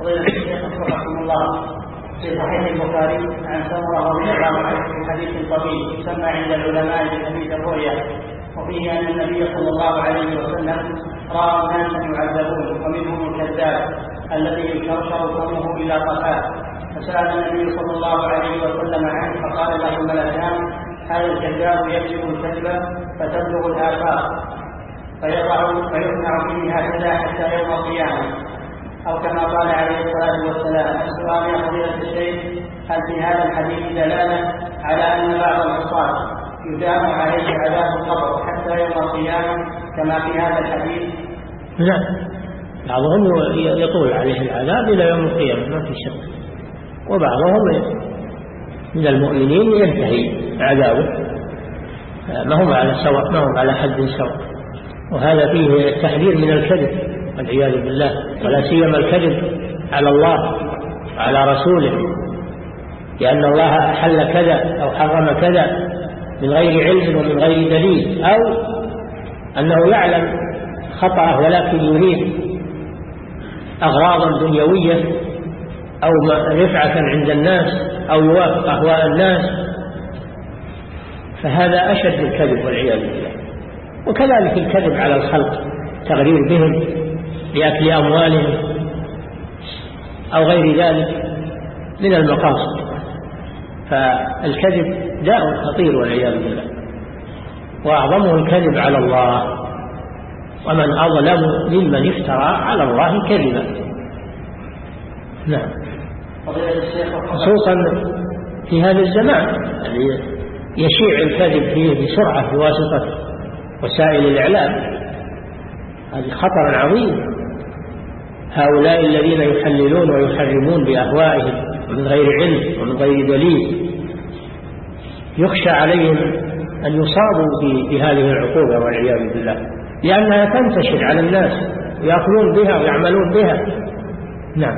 فضيلة الشيخ وفقكم الله في صحيح البخاري عن سمرة رضي الله عنه في حديث طويل يسمى عند العلماء بحديث الرؤيا وفيه أن النبي صلى الله عليه وسلم رأى ناسا يعذبون ومنهم الكذاب الذي يشرشر فمه إلى قفاه فسأل النبي صلى الله عليه وسلم عنه فقال له ملكان هذا الكذاب يكذب الكذب فتبلغ الآفاق فيضع فيصنع فيه هكذا حتى يوم القيامة. أو كما قال عليه الصلاة والسلام السؤال يا فضيلة الشيخ هل في هذا الحديث دلالة على أن بعض العصاة يدام عليه عذاب القبر حتى يوم القيامة كما في هذا الحديث؟ لا. بعضهم يطول عليه العذاب إلى يوم القيامة ما في شك. وبعضهم من المؤمنين ينتهي عذابه. ما هم على سواء ما هم على حد سواء. وهذا فيه التحذير من الكذب والعياذ بالله. ولا سيما الكذب على الله وعلى رسوله. لأن الله أحل كذا أو حرم كذا من غير علم ومن غير دليل أو أنه يعلم خطأه ولكن يريد أغراضا دنيوية أو رفعة عند الناس أو يوافق أهواء الناس فهذا أشد الكذب والعياذ بالله. وكذلك الكذب على الخلق تغرير بهم لأكل أموالهم أو غير ذلك من المقاصد. فالكذب داء خطير والعياذ بالله. وأعظمه الكذب على الله. ومن أظلم ممن افترى على الله كذبا. نعم. خصوصا في هذا الزمان يعني يشيع الكذب فيه بسرعة بواسطة وسائل الإعلام. هذه خطر عظيم. هؤلاء الذين يحللون ويحرمون بأهوائهم ومن غير علم ومن غير دليل يخشى عليهم أن يصابوا بهذه العقوبة والعياذ بالله لأنها تنتشر على الناس ويأخذون بها ويعملون بها. نعم.